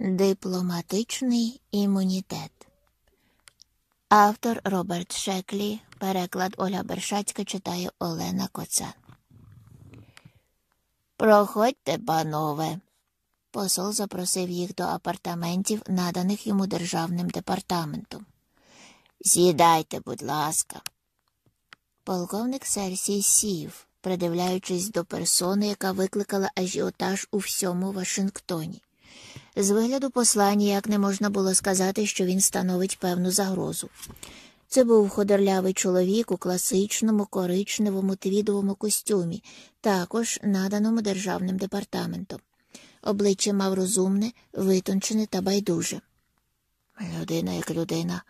Дипломатичний імунітет. Автор Роберт Шеклі. Переклад Оля Бершацька читає Олена Коцан. Проходьте, панове. Посол запросив їх до апартаментів, наданих йому державним департаментом. Сідайте, будь ласка. Полковник Серсій сів, придивляючись до персони, яка викликала ажіотаж у всьому Вашингтоні. З вигляду посла ніяк не можна було сказати, що він становить певну загрозу. Це був ходорлявий чоловік у класичному коричневому твідовому костюмі, також наданому державним департаментом. Обличчя мав розумне, витончене та байдуже. Людина як людина,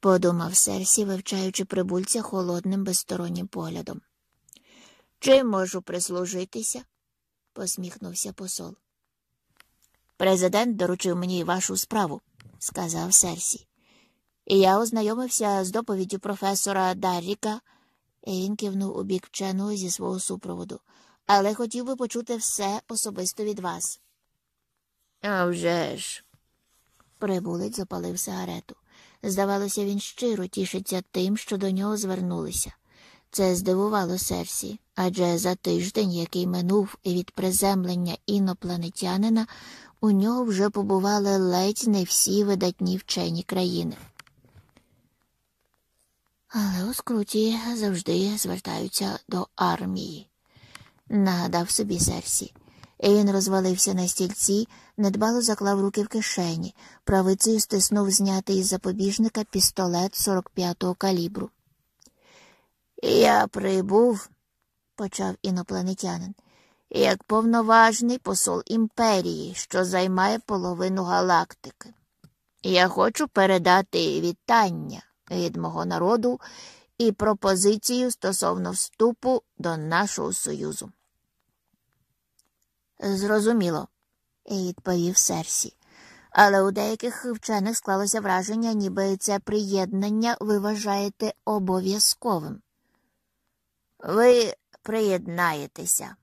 подумав Серсі, вивчаючи прибульця холодним безстороннім поглядом. Чим можу прислужитися? посміхнувся посол. Президент доручив мені вашу справу, сказав Серсі. І я ознайомився з доповіддю професора Дарріка, і він кивнув у бік вченого зі свого супроводу, але хотів би почути все особисто від вас. «А вже ж!» Прибулець запалив сигарету. Здавалося, він щиро тішиться тим, що до нього звернулися. Це здивувало Серсі, адже за тиждень, який минув від приземлення інопланетянина, у нього вже побували ледь не всі видатні вчені країни. Але у скруті завжди звертаються до армії, нагадав собі Серсі. І Він розвалився на стільці, недбало заклав руки в кишені, правицею стиснув знятий із запобіжника пістолет 45-го калібру. Я прибув, почав інопланетянин, як повноважний посол імперії, що займає половину галактики. Я хочу передати вітання від мого народу і пропозицію стосовно вступу до нашого союзу. Зрозуміло, відповів Серсі. Але у деяких вчених склалося враження, ніби це приєднання ви вважаєте обов'язковим. Ви приєднаєтеся.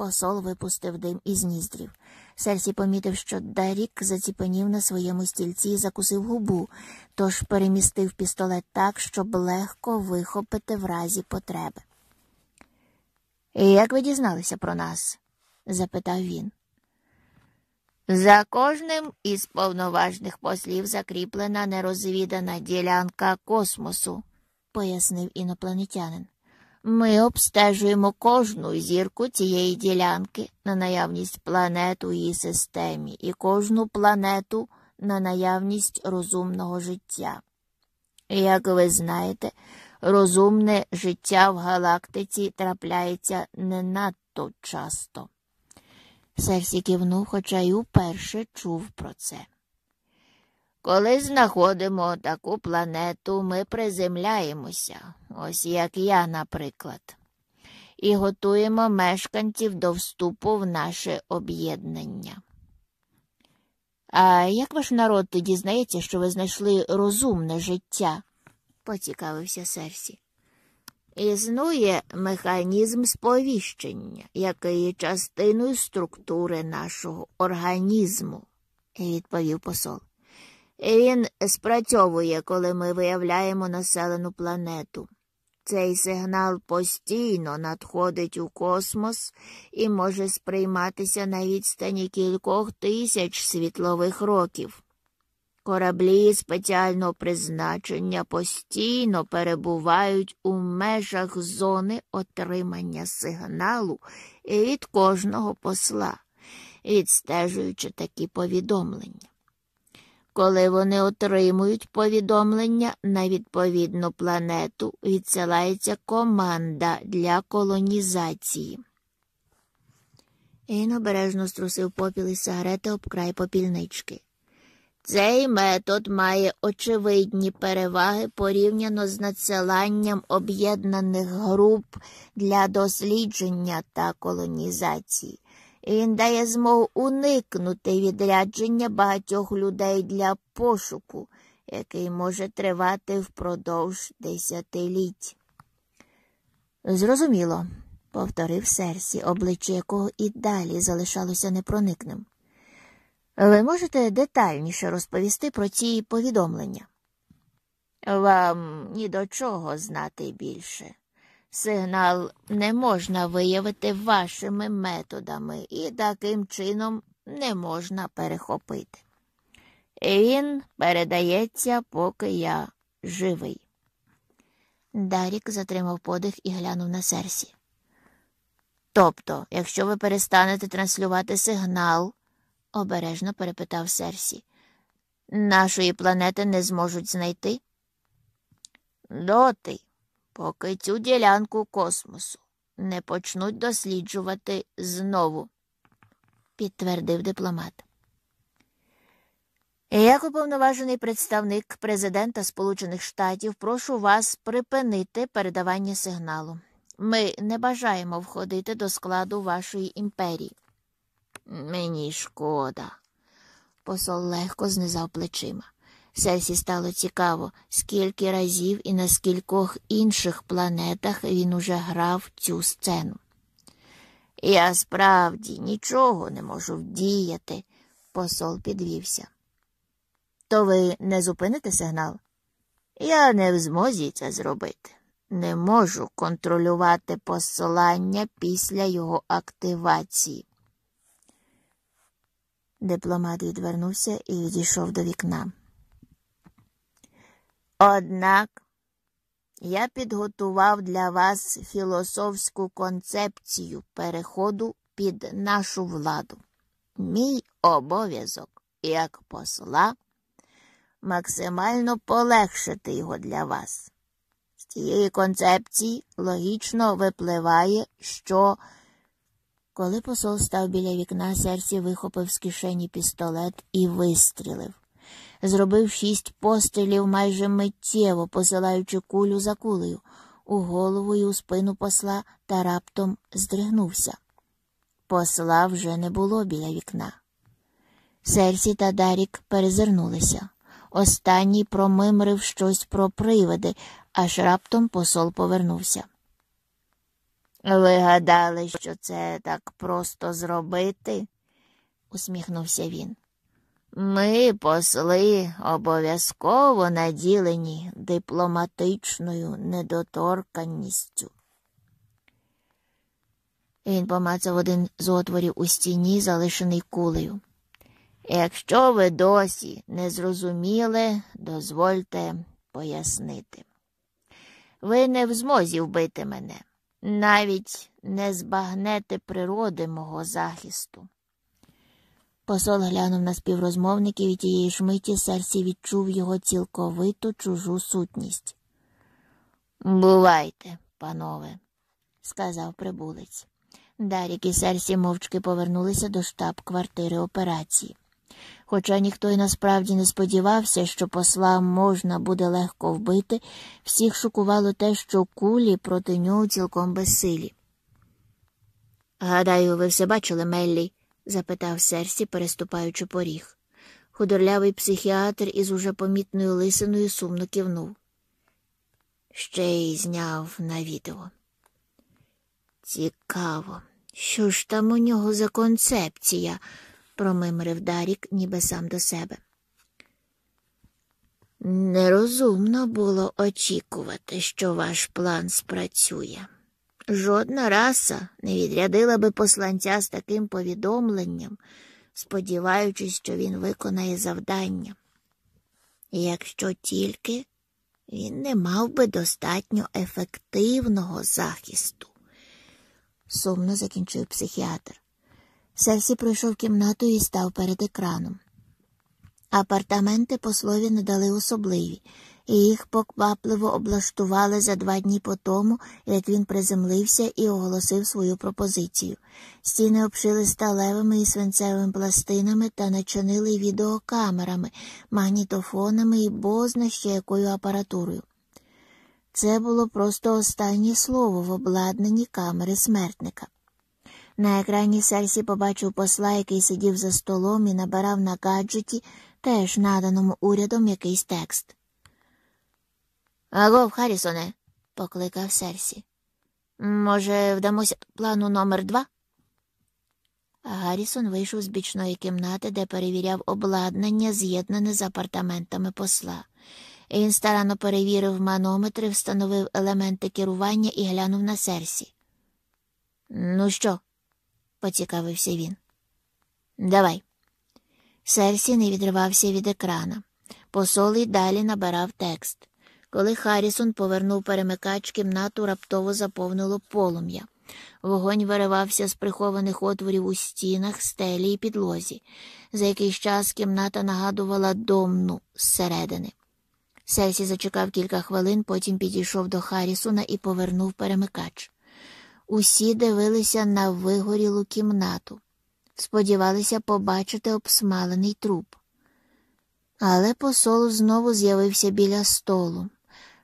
Посол випустив дим із ніздрів. Серсі помітив, що Дарік заціпенів на своєму стільці і закусив губу, тож перемістив пістолет так, щоб легко вихопити в разі потреби. Як ви дізналися про нас? запитав він. За кожним із повноважних послів закріплена нерозвідана ділянка космосу, пояснив інопланетянин. Ми обстежуємо кожну зірку цієї ділянки на наявність планет у її системі і кожну планету на наявність розумного життя. Як ви знаєте, розумне життя в галактиці трапляється не надто часто. Серсі кивнув, хоча й уперше чув про це. Коли знаходимо таку планету, ми приземляємося, ось як я, наприклад, і готуємо мешканців до вступу в наше об'єднання. А як ваш народ дізнається, що ви знайшли розумне життя? поцікавився Серсі. Існує механізм сповіщення, який є частиною структури нашого організму, відповів посол. Він спрацьовує, коли ми виявляємо населену планету. Цей сигнал постійно надходить у космос і може сприйматися на відстані кількох тисяч світлових років. Кораблі спеціального призначення постійно перебувають у межах зони отримання сигналу від кожного посла, відстежуючи такі повідомлення. Коли вони отримують повідомлення на відповідну планету, відсилається команда для колонізації. Він обережно струсив попіл із сигарети об край попільнички. Цей метод має очевидні переваги порівняно з надсиланням об'єднаних груп для дослідження та колонізації. Він дає змогу уникнути відрядження багатьох людей для пошуку, який може тривати впродовж десятиліть. Зрозуміло, повторив Серсі, обличчя якого і далі залишалося непроникним. Ви можете детальніше розповісти про ці повідомлення? Вам ні до чого знати більше. Сигнал не можна виявити вашими методами і таким чином не можна перехопити. Він передається, поки я живий. Дарік затримав подих і глянув на серсі. Тобто, якщо ви перестанете транслювати сигнал, обережно перепитав Серсі, нашої планети не зможуть знайти? Доти, поки цю ділянку космосу не почнуть досліджувати знову, підтвердив дипломат. Як уповноважений представник президента Сполучених Штатів, прошу вас припинити передавання сигналу. Ми не бажаємо входити до складу вашої імперії. Мені шкода. Посол легко знизав плечима. Сесі стало цікаво, скільки разів і на скількох інших планетах він уже грав цю сцену. Я справді нічого не можу вдіяти, посол підвівся. То ви не зупините сигнал? Я не в змозі це зробити. Не можу контролювати посилання після його активації. Дипломат відвернувся і відійшов до вікна. Однак я підготував для вас філософську концепцію переходу під нашу владу. Мій обов'язок як посла максимально полегшити його для вас. З цієї концепції логічно випливає, що коли посол став біля вікна, серці вихопив з кишені пістолет і вистрілив. Зробив шість пострілів майже миттєво, посилаючи кулю за кулею, у голову і у спину посла та раптом здригнувся. Посла вже не було біля вікна. Серсі та Дарік перезирнулися. Останній промимрив щось про привиди, аж раптом посол повернувся. Ви гадали, що це так просто зробити? усміхнувся він. Ми, посли, обов'язково наділені дипломатичною недоторканністю. Він помацав один з отворів у стіні, залишений кулею. Якщо ви досі не зрозуміли, дозвольте пояснити. Ви не в змозі вбити мене, навіть не збагнете природи мого захисту. Посол глянув на співрозмовників і тієї ж миті серці відчув його цілковиту чужу сутність. Бувайте, панове, сказав прибулець. Дарік і серсі мовчки повернулися до штаб-квартири операції. Хоча ніхто й насправді не сподівався, що посла можна буде легко вбити, всіх шокувало те, що кулі проти нього цілком безсилі. Гадаю, ви все бачили, Меллі? Запитав Серсі, переступаючи поріг. Худорлявий психіатр із уже помітною лисиною сумно кивнув. Ще й зняв на відео. Цікаво, що ж там у нього за концепція? промимрив Дарік, ніби сам до себе. Нерозумно було очікувати, що ваш план спрацює. Жодна раса не відрядила би посланця з таким повідомленням, сподіваючись, що він виконає завдання. Якщо тільки він не мав би достатньо ефективного захисту, сумно закінчив психіатр. Серсі пройшов кімнату і став перед екраном. Апартаменти послові надали особливі, і їх поквапливо облаштували за два дні по тому, як він приземлився і оголосив свою пропозицію. Стіни обшили сталевими і свинцевими пластинами та начинили відеокамерами, магнітофонами і бозна ще якою апаратурою. Це було просто останнє слово в обладнанні камери смертника. На екрані Серсі побачив посла, який сидів за столом і набирав на гаджеті, теж наданому урядом якийсь текст. Агов, Харрісоне, покликав Серсі. Може, вдамося плану номер два? Гаррісон вийшов з бічної кімнати, де перевіряв обладнання, з'єднане з апартаментами посла. Він старанно перевірив манометри, встановив елементи керування і глянув на серсі. Ну що? поцікавився він. Давай. Серсі не відривався від екрана. Посол і далі набирав текст. Коли Харрісон повернув перемикач, кімнату раптово заповнило полум'я. Вогонь виривався з прихованих отворів у стінах, стелі і підлозі. За якийсь час кімната нагадувала домну зсередини. Сельсі зачекав кілька хвилин, потім підійшов до Харрісона і повернув перемикач. Усі дивилися на вигорілу кімнату, сподівалися побачити обсмалений труп. Але посол знову з'явився біля столу,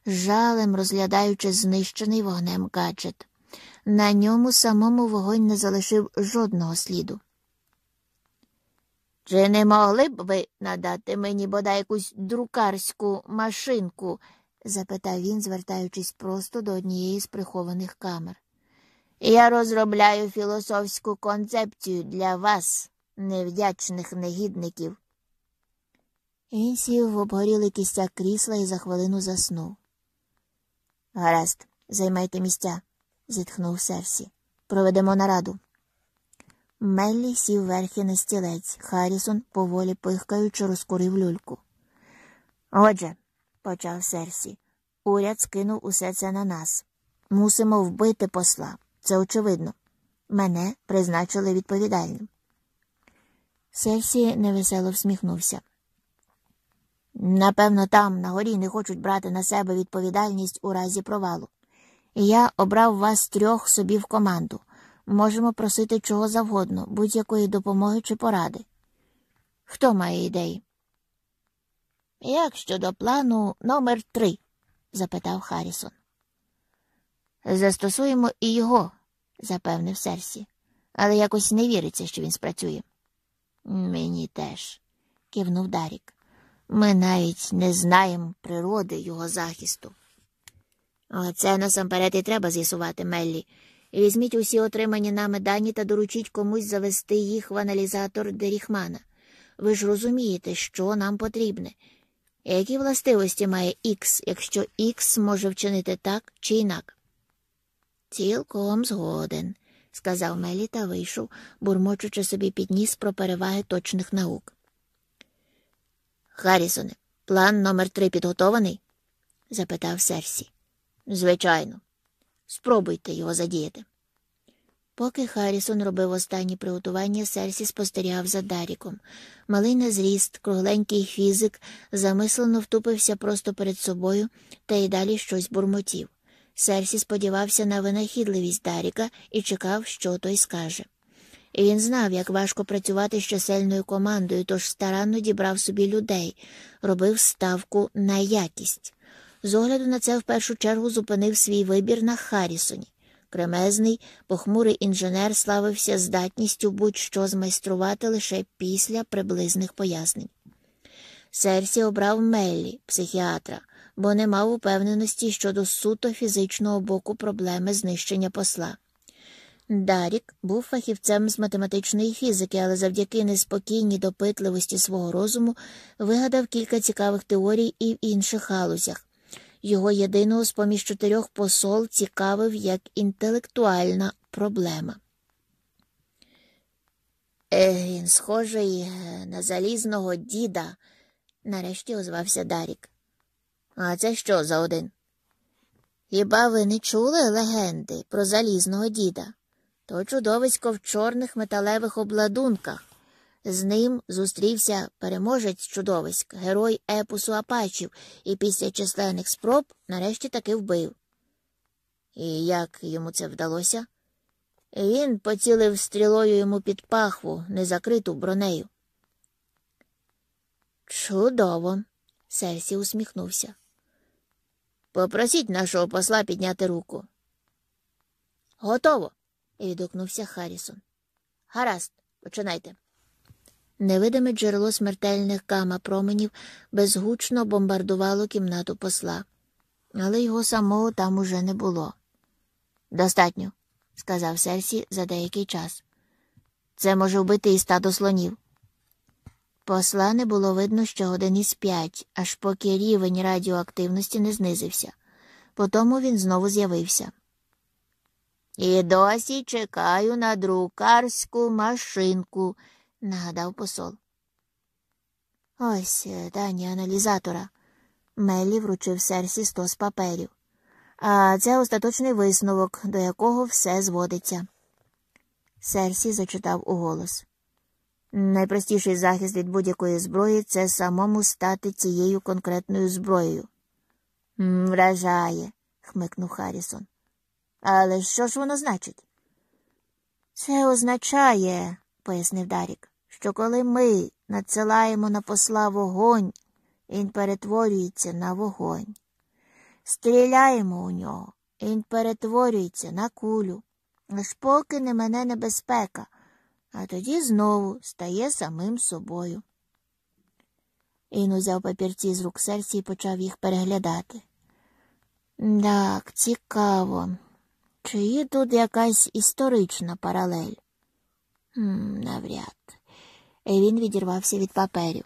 жалем розглядаючи знищений вогнем гаджет. На ньому самому вогонь не залишив жодного сліду. Чи не могли б ви надати мені бодай якусь друкарську машинку? запитав він, звертаючись просто до однієї з прихованих камер. Я розробляю філософську концепцію для вас, невдячних негідників. Він сів в обгорілий кістяк крісла і за хвилину заснув. Гаразд, займайте місця, зітхнув Серсі. Проведемо нараду. Меллі сів верхи на стілець. Харрісон, поволі пихкаючи, розкурив люльку. Отже, почав Серсі, уряд скинув усе це на нас. Мусимо вбити посла. Це очевидно. Мене призначили відповідальним. Серсі невесело всміхнувся. Напевно, там, на горі, не хочуть брати на себе відповідальність у разі провалу. Я обрав вас трьох собі в команду. Можемо просити чого завгодно, будь-якої допомоги чи поради. Хто має ідеї? Як щодо плану номер три? запитав Харрісон. Застосуємо і його, запевнив Серсі, але якось не віриться, що він спрацює. Мені теж, кивнув Дарік. Ми навіть не знаємо природи його захисту. Оце насамперед і треба з'ясувати, Меллі. Візьміть усі отримані нами дані та доручіть комусь завести їх в аналізатор Деріхмана. Ви ж розумієте, що нам потрібне. Які властивості має Х, якщо Х може вчинити так чи інак? Цілком згоден, сказав Мелі та вийшов, бурмочучи собі підніс про переваги точних наук. Харрісоне, план номер три підготований? запитав Серсі. Звичайно. Спробуйте його задіяти. Поки Харрісон робив останні приготування, Серсі спостерігав за Даріком. Малий на зріст, кругленький фізик, замислено втупився просто перед собою та й далі щось бурмотів. Серсі сподівався на винахідливість Даріка і чекав, що той скаже. І він знав, як важко працювати з чисельною командою, тож старанно дібрав собі людей, робив ставку на якість. З огляду на це в першу чергу зупинив свій вибір на Харрісоні. Кремезний, похмурий інженер славився здатністю будь-що змайструвати лише після приблизних пояснень. Серсі обрав Меллі, психіатра, бо не мав упевненості щодо суто фізичного боку проблеми знищення посла. Дарік був фахівцем з математичної фізики, але завдяки неспокійній допитливості свого розуму вигадав кілька цікавих теорій і в інших галузях. Його єдиного з поміж чотирьох посол цікавив як інтелектуальна проблема. Е, він схожий е, на залізного діда, нарешті озвався Дарік. А це що за один? Хіба ви не чули легенди про залізного діда? То чудовисько в чорних металевих обладунках. З ним зустрівся переможець чудовиськ, герой епосу Апачів, і після численних спроб нарешті таки вбив. І як йому це вдалося? Він поцілив стрілою йому під пахву, незакриту бронею. Чудово, Серсі усміхнувся. Попросіть нашого посла підняти руку. Готово. Відгукнувся Харрісон. Гаразд, починайте. Невидиме джерело смертельних гама променів безгучно бомбардувало кімнату посла, але його самого там уже не було. Достатньо, сказав Серсі за деякий час. Це може вбити і стадо слонів. Посла не було видно ще годин із п'ять, аж поки рівень радіоактивності не знизився. Потому він знову з'явився. І досі чекаю на друкарську машинку, нагадав посол. Ось е, дані аналізатора. Меллі вручив серсі стос паперів. А це остаточний висновок, до якого все зводиться. Серсі зачитав уголос. Найпростіший захист від будь-якої зброї це самому стати цією конкретною зброєю. Вражає, хмикнув Харрісон. Але що ж воно значить? Це означає, пояснив Дарік, що коли ми надсилаємо на посла вогонь, він перетворюється на вогонь. Стріляємо у нього, він перетворюється на кулю, аж поки не мене небезпека, а тоді знову стає самим собою. Він узяв папірці з рук серця і почав їх переглядати. Так, цікаво. Чи є тут якась історична паралель? М, Навряд. І він відірвався від паперів.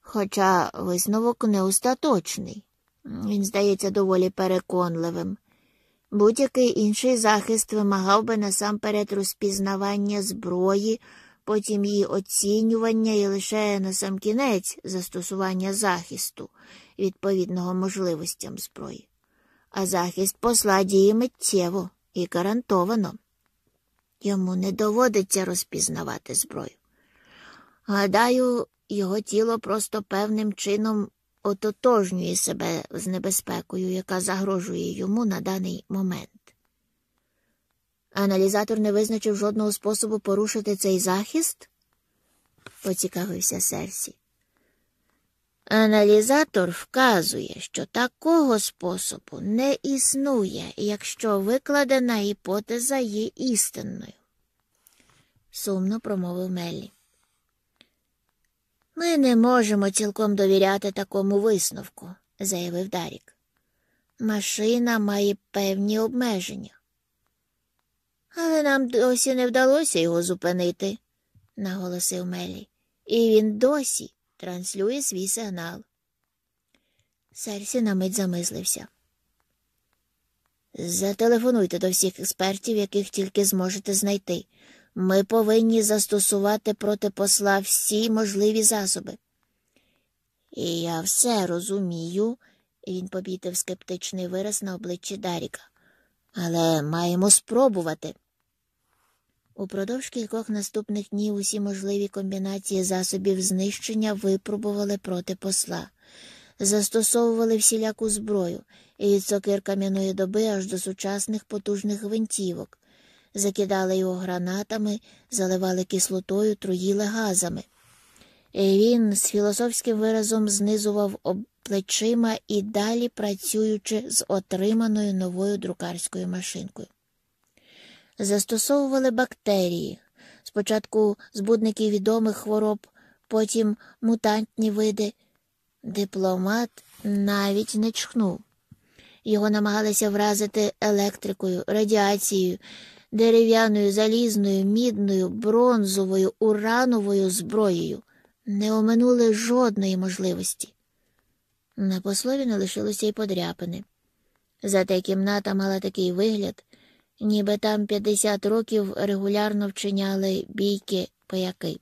Хоча висновок не остаточний. Він здається доволі переконливим. Будь-який інший захист вимагав би насамперед розпізнавання зброї, потім її оцінювання і лише насамкінець застосування захисту, відповідного можливостям зброї. А захист посла діє миттєво і гарантовано. Йому не доводиться розпізнавати зброю. Гадаю, його тіло просто певним чином ототожнює себе з небезпекою, яка загрожує йому на даний момент. Аналізатор не визначив жодного способу порушити цей захист? поцікавився Серсі. Аналізатор вказує, що такого способу не існує, якщо викладена гіпотеза є істинною, сумно промовив Меллі. Ми не можемо цілком довіряти такому висновку, заявив Дарік. Машина має певні обмеження. Але нам досі не вдалося його зупинити, наголосив Мелі. І він досі транслює свій сигнал. Серсі на мить замислився. Зателефонуйте до всіх експертів, яких тільки зможете знайти. Ми повинні застосувати проти посла всі можливі засоби. І я все розумію, він побітив скептичний вираз на обличчі Даріка. Але маємо спробувати. Упродовж кількох наступних днів усі можливі комбінації засобів знищення випробували проти посла, застосовували всіляку зброю і від сокир кам'яної доби аж до сучасних потужних гвинтівок, закидали його гранатами, заливали кислотою, труїли газами. І він з філософським виразом знизував плечима і далі працюючи з отриманою новою друкарською машинкою. Застосовували бактерії, спочатку збудники відомих хвороб, потім мутантні види. Дипломат навіть не чхнув. Його намагалися вразити електрикою, радіацією, дерев'яною, залізною, мідною, бронзовою, урановою зброєю. Не оминули жодної можливості. На послові не лишилося й подряпини. Зате кімната мала такий вигляд, ніби там 50 років регулярно вчиняли бійки паяки.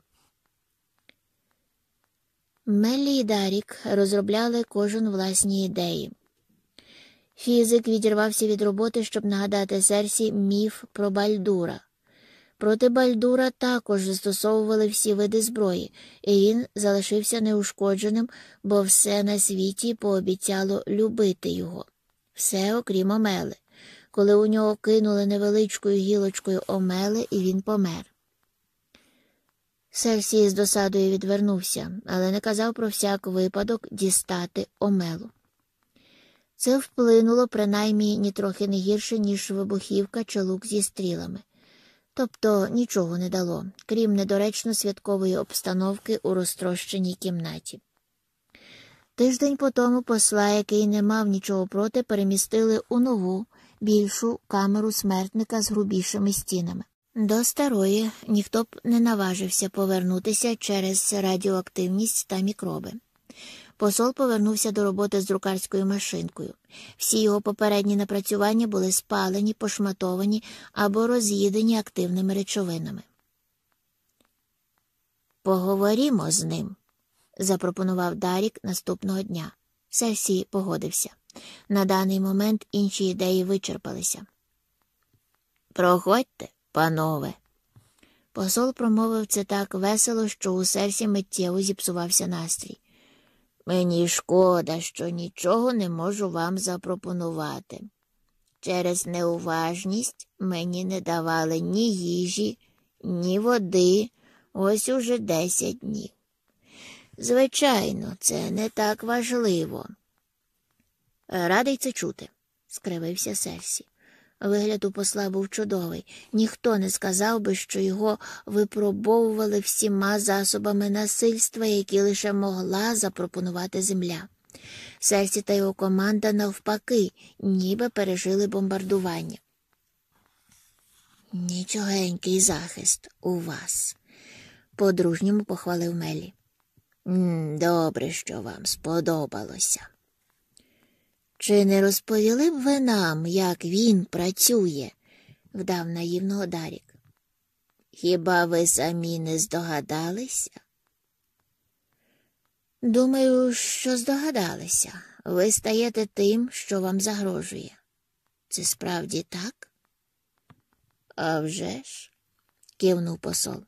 Меллі і Дарік розробляли кожен власні ідеї. Фізик відірвався від роботи, щоб нагадати Серсі міф про Бальдура. Проти Бальдура також застосовували всі види зброї, і він залишився неушкодженим, бо все на світі пообіцяло любити його, все окрім омели, коли у нього кинули невеличкою гілочкою омели, і він помер. Серсій з досадою відвернувся, але не казав про всяк випадок дістати омелу. Це вплинуло принаймні нітрохи не гірше, ніж вибухівка чи лук зі стрілами тобто нічого не дало, крім недоречно святкової обстановки у розтрощеній кімнаті. Тиждень по тому посла, який не мав нічого проти, перемістили у нову, більшу камеру смертника з грубішими стінами. До старої ніхто б не наважився повернутися через радіоактивність та мікроби. Посол повернувся до роботи з друкарською машинкою. Всі його попередні напрацювання були спалені, пошматовані або роз'їдені активними речовинами. Поговоримо з ним, запропонував Дарік наступного дня. Серсій погодився. На даний момент інші ідеї вичерпалися. Проходьте, панове. Посол промовив це так весело, що у серці миттєво зіпсувався настрій. Мені шкода, що нічого не можу вам запропонувати. Через неуважність мені не давали ні їжі, ні води ось уже десять днів. Звичайно, це не так важливо. Радий це чути, скривився Серсі. Вигляд у посла був чудовий. Ніхто не сказав би, що його випробовували всіма засобами насильства, які лише могла запропонувати земля. Серсі та його команда, навпаки, ніби пережили бомбардування. Нічогенький захист у вас, по-дружньому похвалив Мелі. Добре, що вам сподобалося. Чи не розповіли б ви нам, як він працює? вдав наївного Дарік. Хіба ви самі не здогадалися? Думаю, що здогадалися. Ви стаєте тим, що вам загрожує. Це справді так? «А вже ж», – кивнув посол.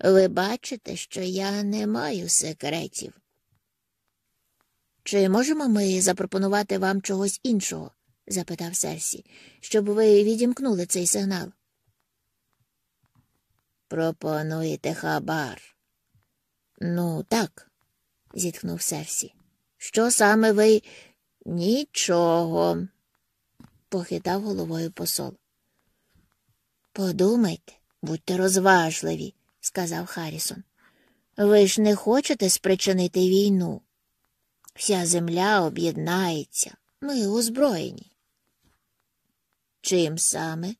Ви бачите, що я не маю секретів. Чи можемо ми запропонувати вам чогось іншого? запитав Серсі, щоб ви відімкнули цей сигнал. Пропонуєте хабар. Ну, так, зітхнув Серсі. Що саме ви нічого, похитав головою посол. Подумайте, будьте розважливі, сказав Харрісон. Ви ж не хочете спричинити війну? Вся земля об'єднається, ми озброєні. Чим саме?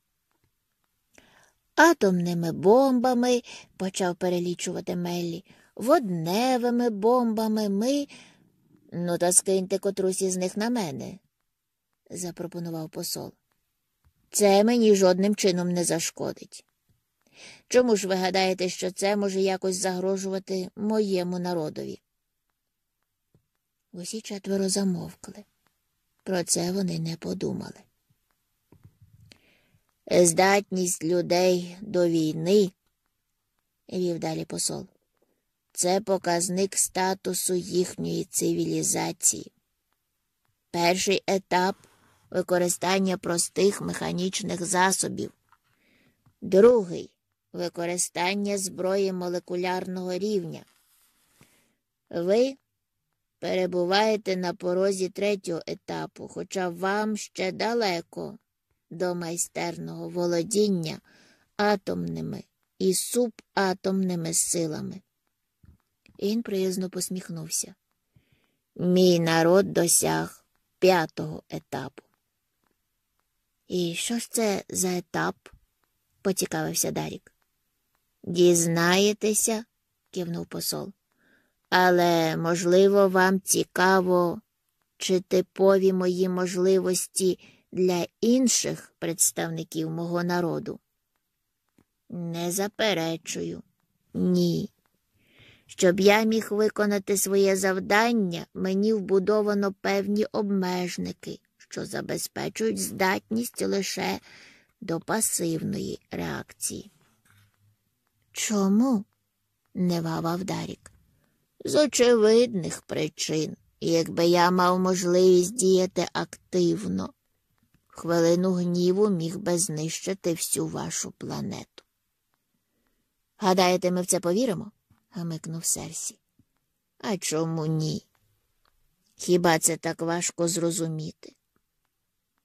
Атомними бомбами, почав перелічувати Меллі, водневими бомбами ми. Ну, та скиньте котрусь із них на мене, запропонував посол. Це мені жодним чином не зашкодить. Чому ж ви гадаєте, що це може якось загрожувати моєму народові? Усі четверо замовкли. Про це вони не подумали. Здатність людей до війни, вів далі посол, це показник статусу їхньої цивілізації. Перший етап використання простих механічних засобів, другий використання зброї молекулярного рівня. Ви перебуваєте на порозі третього етапу, хоча вам ще далеко до майстерного володіння атомними і субатомними силами. Він приязно посміхнувся. Мій народ досяг п'ятого етапу. І що ж це за етап? поцікавився Дарік. Дізнаєтеся, кивнув посол. Але, можливо, вам цікаво, чи типові мої можливості для інших представників мого народу? Не заперечую, ні. Щоб я міг виконати своє завдання, мені вбудовано певні обмежники, що забезпечують здатність лише до пасивної реакції. Чому? не вавав Дарік. З очевидних причин, якби я мав можливість діяти активно, хвилину гніву міг би знищити всю вашу планету. Гадаєте, ми в це повіримо? гамикнув Серсі. А чому ні? Хіба це так важко зрозуміти?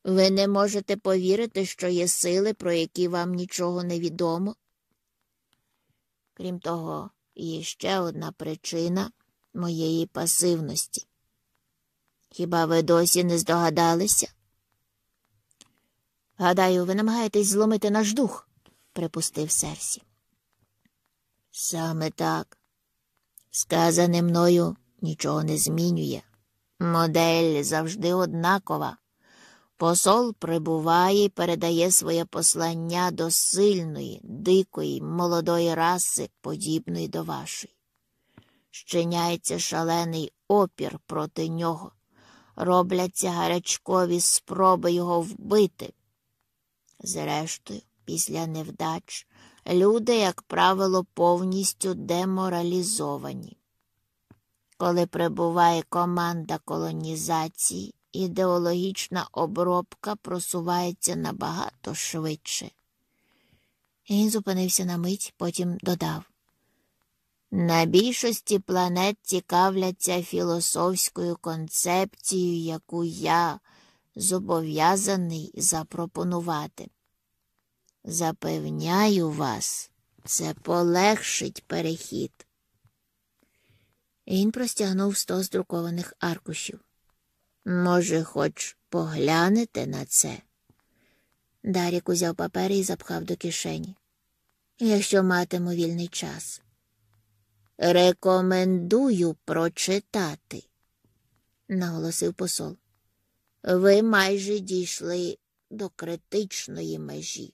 Ви не можете повірити, що є сили, про які вам нічого не відомо? Крім того, є ще одна причина моєї пасивності. Хіба ви досі не здогадалися? Гадаю, ви намагаєтесь зломити наш дух, припустив Серсі. Саме так. Сказане мною нічого не змінює. Модель завжди однакова. Посол прибуває і передає своє послання до сильної, дикої, молодої раси, подібної до вашої. Щиняється шалений опір проти нього, робляться гарячкові спроби його вбити. Зрештою, після невдач, люди, як правило, повністю деморалізовані. Коли прибуває команда колонізації, ідеологічна обробка просувається набагато швидше. Він зупинився на мить, потім додав. На більшості планет цікавляться філософською концепцією, яку я зобов'язаний запропонувати. Запевняю вас, це полегшить перехід. Він простягнув сто здрукованих аркушів. Може, хоч поглянете на це? Дарік узяв папери і запхав до кишені. Якщо матиму вільний час. Рекомендую прочитати, наголосив посол. Ви майже дійшли до критичної межі.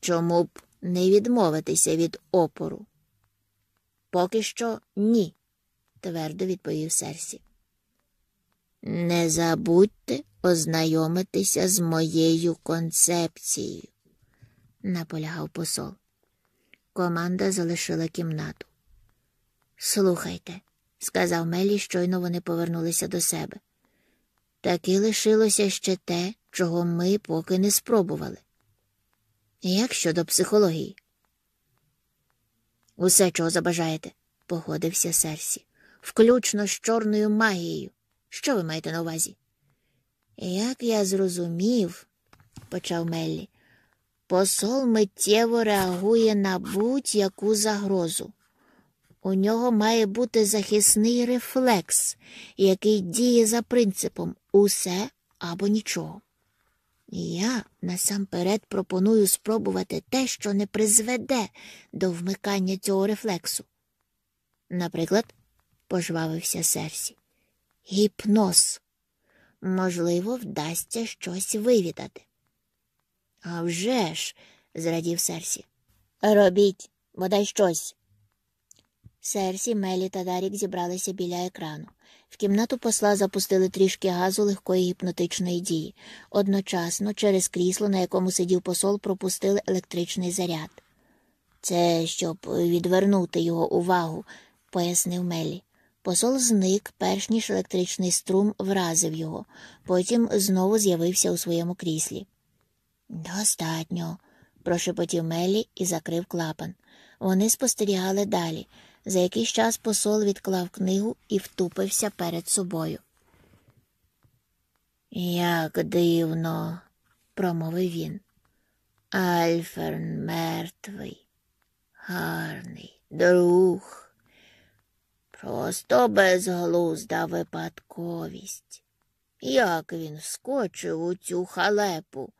Чому б не відмовитися від опору? Поки що ні, твердо відповів Серсі. Не забудьте ознайомитися з моєю концепцією, наполягав посол. Команда залишила кімнату. Слухайте, сказав Мелі, щойно вони повернулися до себе. Таки лишилося ще те, чого ми поки не спробували. Як щодо психології? Усе, чого забажаєте, погодився Серсі, включно з чорною магією. Що ви маєте на увазі? Як я зрозумів, почав Меллі, посол миттєво реагує на будь-яку загрозу. У нього має бути захисний рефлекс, який діє за принципом усе або нічого. Я насамперед пропоную спробувати те, що не призведе до вмикання цього рефлексу. Наприклад, пожвавився Серсі, гіпноз. Можливо, вдасться щось вивідати. «А вже ж», – зрадів Серсі. Робіть, бодай щось. Серсі, Мелі та Дарік зібралися біля екрану. В кімнату посла запустили трішки газу легкої гіпнотичної дії. Одночасно через крісло, на якому сидів посол, пропустили електричний заряд. Це щоб відвернути його увагу, пояснив Мелі. Посол зник, перш ніж електричний струм вразив його, потім знову з'явився у своєму кріслі. Достатньо, прошепотів Мелі і закрив клапан. Вони спостерігали далі. За якийсь час посол відклав книгу і втупився перед собою. Як дивно, промовив він. Альферн мертвий, гарний, друг. Просто безглузда випадковість. Як він вскочив у цю халепу,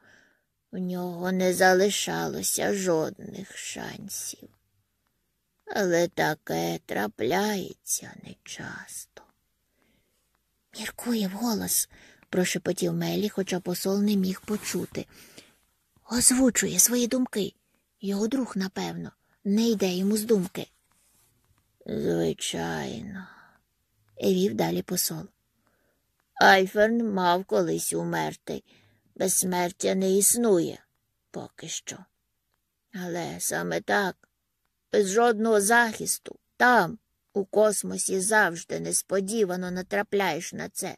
у нього не залишалося жодних шансів але таке трапляється нечасто. Міркує вголос, прошепотів Мелі, хоча посол не міг почути. Озвучує свої думки. Його друг, напевно, не йде йому з думки. Звичайно, вів далі посол. Айферн мав колись умерти. Безсмертя не існує поки що. Але саме так без жодного захисту, там, у космосі, завжди несподівано натрапляєш на це.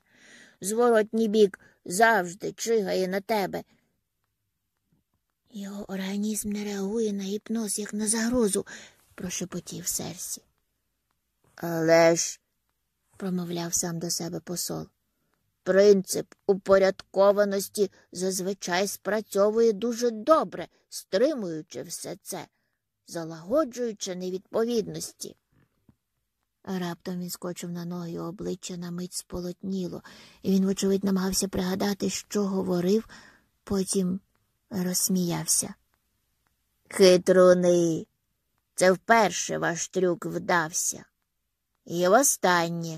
Зворотній бік завжди чигає на тебе. Його організм не реагує на гіпноз, як на загрозу, прошепотів Серсі. Але ж, промовляв сам до себе посол, принцип упорядкованості зазвичай спрацьовує дуже добре, стримуючи все це залагоджуючи невідповідності. Раптом він скочив на ноги, обличчя на мить сполотніло, і він, вочевидь, намагався пригадати, що говорив, потім розсміявся. Хитруни, це вперше ваш трюк вдався. І востаннє.